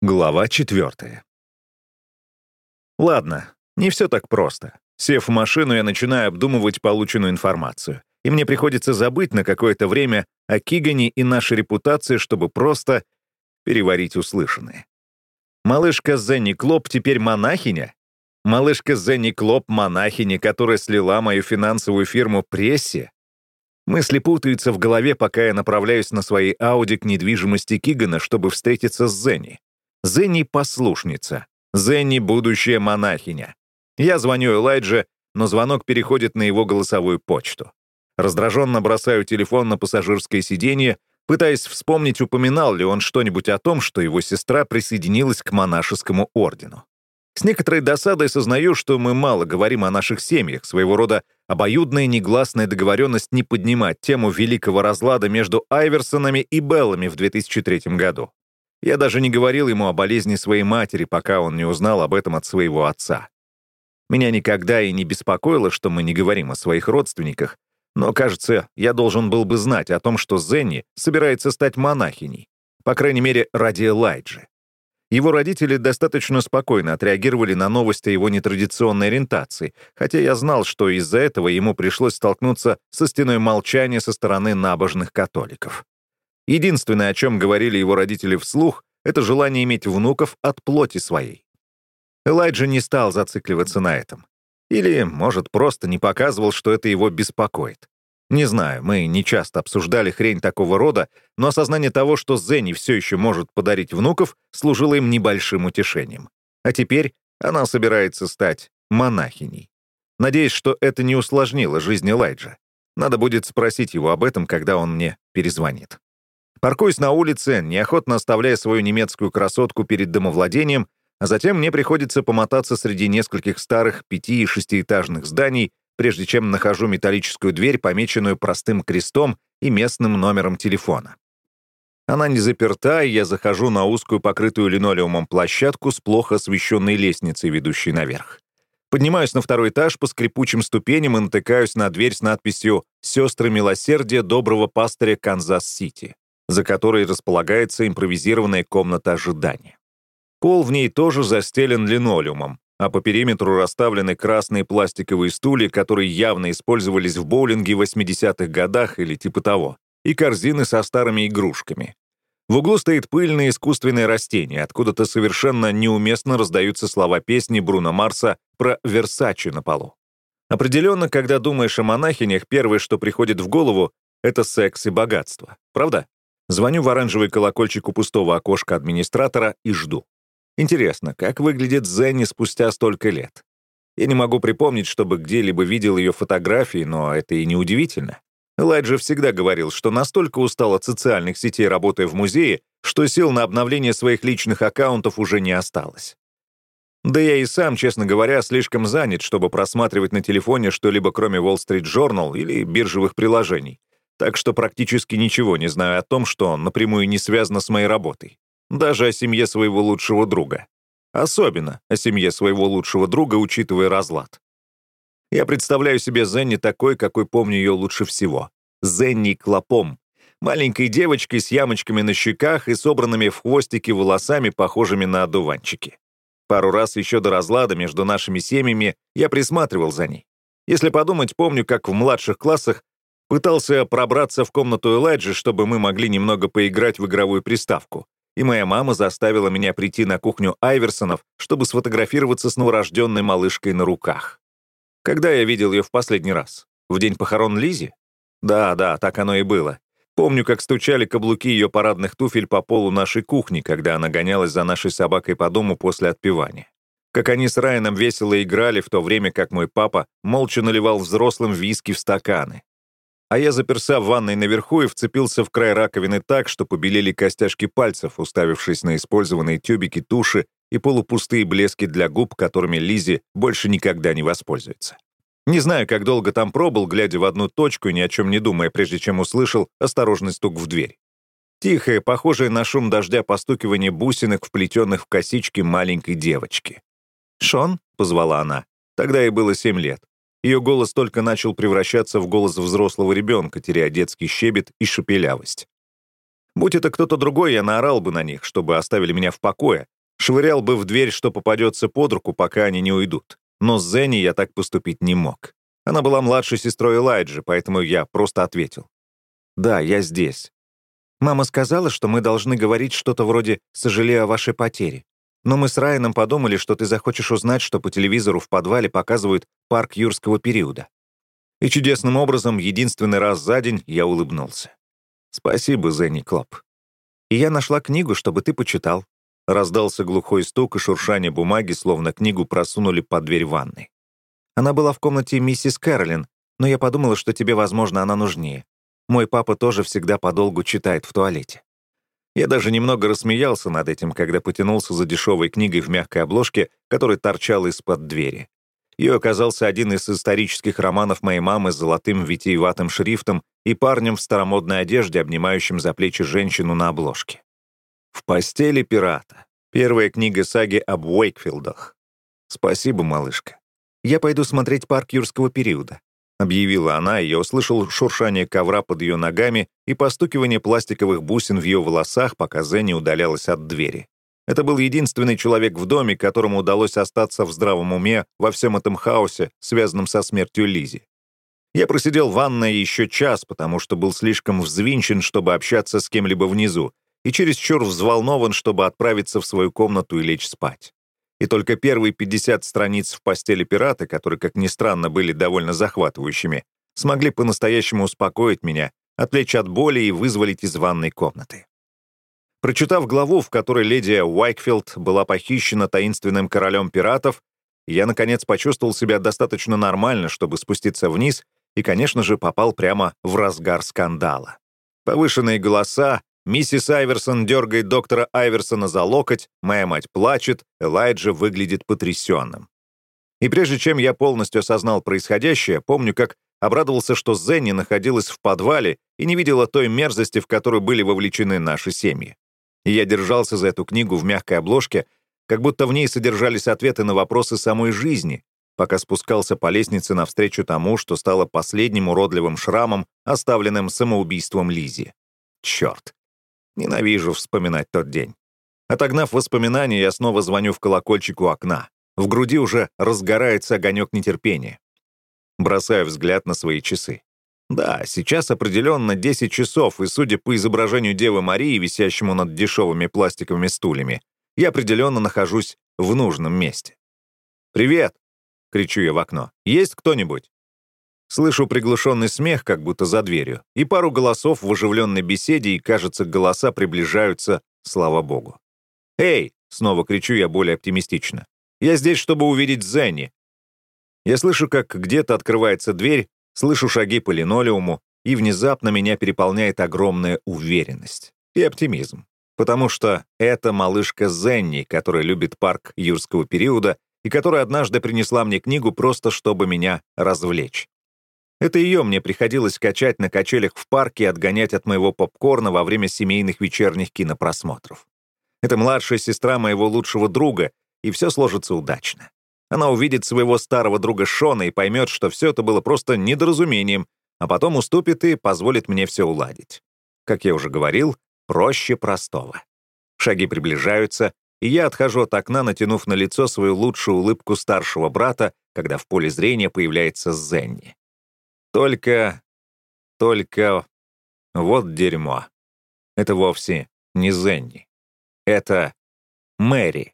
Глава четвертая. Ладно, не все так просто. Сев в машину, я начинаю обдумывать полученную информацию. И мне приходится забыть на какое-то время о Кигане и нашей репутации, чтобы просто переварить услышанное. Малышка Зенни Клоп теперь монахиня? Малышка Зенни Клоп монахиня, которая слила мою финансовую фирму прессе? Мысли путаются в голове, пока я направляюсь на своей Ауди к недвижимости Кигана, чтобы встретиться с Зенни. Зенни — послушница. Зенни — будущая монахиня. Я звоню Элайдже, но звонок переходит на его голосовую почту. Раздраженно бросаю телефон на пассажирское сиденье, пытаясь вспомнить, упоминал ли он что-нибудь о том, что его сестра присоединилась к монашескому ордену. С некоторой досадой сознаю, что мы мало говорим о наших семьях, своего рода обоюдная негласная договоренность не поднимать тему великого разлада между Айверсонами и Беллами в 2003 году. Я даже не говорил ему о болезни своей матери, пока он не узнал об этом от своего отца. Меня никогда и не беспокоило, что мы не говорим о своих родственниках, но, кажется, я должен был бы знать о том, что Зенни собирается стать монахиней, по крайней мере, ради Элайджи. Его родители достаточно спокойно отреагировали на новости о его нетрадиционной ориентации, хотя я знал, что из-за этого ему пришлось столкнуться со стеной молчания со стороны набожных католиков. Единственное, о чем говорили его родители вслух, это желание иметь внуков от плоти своей. Элайджа не стал зацикливаться на этом. Или, может, просто не показывал, что это его беспокоит. Не знаю, мы не часто обсуждали хрень такого рода, но осознание того, что Зенни все еще может подарить внуков, служило им небольшим утешением. А теперь она собирается стать монахиней. Надеюсь, что это не усложнило жизнь Элайджа. Надо будет спросить его об этом, когда он мне перезвонит. Паркуюсь на улице, неохотно оставляя свою немецкую красотку перед домовладением, а затем мне приходится помотаться среди нескольких старых пяти- и шестиэтажных зданий, прежде чем нахожу металлическую дверь, помеченную простым крестом и местным номером телефона. Она не заперта, и я захожу на узкую покрытую линолеумом площадку с плохо освещенной лестницей, ведущей наверх. Поднимаюсь на второй этаж по скрипучим ступеням и натыкаюсь на дверь с надписью «Сестры милосердия доброго пастыря Канзас-Сити» за которой располагается импровизированная комната ожидания. Пол в ней тоже застелен линолеумом, а по периметру расставлены красные пластиковые стулья, которые явно использовались в боулинге в 80-х годах или типа того, и корзины со старыми игрушками. В углу стоит пыльное искусственное растение, откуда-то совершенно неуместно раздаются слова песни Бруно Марса про Версачи на полу. Определенно, когда думаешь о монахинях, первое, что приходит в голову, это секс и богатство. Правда? Звоню в оранжевый колокольчик у пустого окошка администратора и жду. Интересно, как выглядит Зенни спустя столько лет? Я не могу припомнить, чтобы где-либо видел ее фотографии, но это и не удивительно. Элайджа всегда говорил, что настолько устал от социальных сетей, работая в музее, что сил на обновление своих личных аккаунтов уже не осталось. Да я и сам, честно говоря, слишком занят, чтобы просматривать на телефоне что-либо кроме Wall Street Journal или биржевых приложений так что практически ничего не знаю о том, что напрямую не связано с моей работой. Даже о семье своего лучшего друга. Особенно о семье своего лучшего друга, учитывая разлад. Я представляю себе Зенни такой, какой помню ее лучше всего. Зенни Клопом. Маленькой девочкой с ямочками на щеках и собранными в хвостики волосами, похожими на одуванчики. Пару раз еще до разлада между нашими семьями я присматривал за ней. Если подумать, помню, как в младших классах Пытался пробраться в комнату Элайджи, чтобы мы могли немного поиграть в игровую приставку. И моя мама заставила меня прийти на кухню Айверсонов, чтобы сфотографироваться с новорожденной малышкой на руках. Когда я видел ее в последний раз? В день похорон Лизи? Да, да, так оно и было. Помню, как стучали каблуки ее парадных туфель по полу нашей кухни, когда она гонялась за нашей собакой по дому после отпевания. Как они с Райаном весело играли, в то время как мой папа молча наливал взрослым виски в стаканы а я заперся в ванной наверху и вцепился в край раковины так, что побелели костяшки пальцев, уставившись на использованные тюбики туши и полупустые блески для губ, которыми Лизи больше никогда не воспользуется. Не знаю, как долго там пробыл, глядя в одну точку и ни о чем не думая, прежде чем услышал осторожный стук в дверь. Тихое, похожее на шум дождя постукивание бусинок, вплетенных в косички маленькой девочки. «Шон?» — позвала она. Тогда ей было семь лет. Ее голос только начал превращаться в голос взрослого ребенка, теряя детский щебет и шепелявость. Будь это кто-то другой, я наорал бы на них, чтобы оставили меня в покое, швырял бы в дверь, что попадется под руку, пока они не уйдут. Но с Зенни я так поступить не мог. Она была младшей сестрой Элайджи, поэтому я просто ответил. «Да, я здесь». Мама сказала, что мы должны говорить что-то вроде «сожалею о вашей потере». Но мы с Райаном подумали, что ты захочешь узнать, что по телевизору в подвале показывают парк юрского периода. И чудесным образом, единственный раз за день я улыбнулся. Спасибо, Зенни Клоп. И я нашла книгу, чтобы ты почитал. Раздался глухой стук и шуршание бумаги, словно книгу просунули под дверь ванной. Она была в комнате миссис Кэролин, но я подумала, что тебе, возможно, она нужнее. Мой папа тоже всегда подолгу читает в туалете. Я даже немного рассмеялся над этим, когда потянулся за дешевой книгой в мягкой обложке, которая торчала из-под двери. Ее оказался один из исторических романов моей мамы с золотым витиеватым шрифтом и парнем в старомодной одежде, обнимающим за плечи женщину на обложке. «В постели пирата». Первая книга саги об Уэйкфилдах. «Спасибо, малышка. Я пойду смотреть парк юрского периода», — объявила она, и я услышал шуршание ковра под ее ногами и постукивание пластиковых бусин в ее волосах, пока Зенни удалялась от двери. Это был единственный человек в доме, которому удалось остаться в здравом уме во всем этом хаосе, связанном со смертью Лизи. Я просидел в ванной еще час, потому что был слишком взвинчен, чтобы общаться с кем-либо внизу, и чересчур взволнован, чтобы отправиться в свою комнату и лечь спать. И только первые 50 страниц в постели пирата, которые, как ни странно, были довольно захватывающими, смогли по-настоящему успокоить меня, отвлечь от боли и вызволить из ванной комнаты. Прочитав главу, в которой леди Уайкфилд была похищена таинственным королем пиратов, я, наконец, почувствовал себя достаточно нормально, чтобы спуститься вниз, и, конечно же, попал прямо в разгар скандала. Повышенные голоса, миссис Айверсон дергает доктора Айверсона за локоть, моя мать плачет, Элайджа выглядит потрясенным. И прежде чем я полностью осознал происходящее, помню, как обрадовался, что Зенни находилась в подвале и не видела той мерзости, в которую были вовлечены наши семьи и я держался за эту книгу в мягкой обложке, как будто в ней содержались ответы на вопросы самой жизни, пока спускался по лестнице навстречу тому, что стало последним уродливым шрамом, оставленным самоубийством Лизи. Черт. Ненавижу вспоминать тот день. Отогнав воспоминания, я снова звоню в колокольчик у окна. В груди уже разгорается огонек нетерпения. Бросаю взгляд на свои часы. Да, сейчас определенно 10 часов, и, судя по изображению Девы Марии, висящему над дешевыми пластиковыми стульями, я определенно нахожусь в нужном месте. «Привет!» — кричу я в окно. «Есть кто-нибудь?» Слышу приглушенный смех, как будто за дверью, и пару голосов в оживленной беседе, и, кажется, голоса приближаются, слава богу. «Эй!» — снова кричу я более оптимистично. «Я здесь, чтобы увидеть Зенни». Я слышу, как где-то открывается дверь, Слышу шаги по линолеуму, и внезапно меня переполняет огромная уверенность и оптимизм. Потому что это малышка Зенни, которая любит парк юрского периода и которая однажды принесла мне книгу просто чтобы меня развлечь. Это ее мне приходилось качать на качелях в парке и отгонять от моего попкорна во время семейных вечерних кинопросмотров. Это младшая сестра моего лучшего друга, и все сложится удачно. Она увидит своего старого друга Шона и поймет, что все это было просто недоразумением, а потом уступит и позволит мне все уладить. Как я уже говорил, проще простого. Шаги приближаются, и я отхожу от окна, натянув на лицо свою лучшую улыбку старшего брата, когда в поле зрения появляется Зенни. Только... только... вот дерьмо. Это вовсе не Зенни. Это Мэри.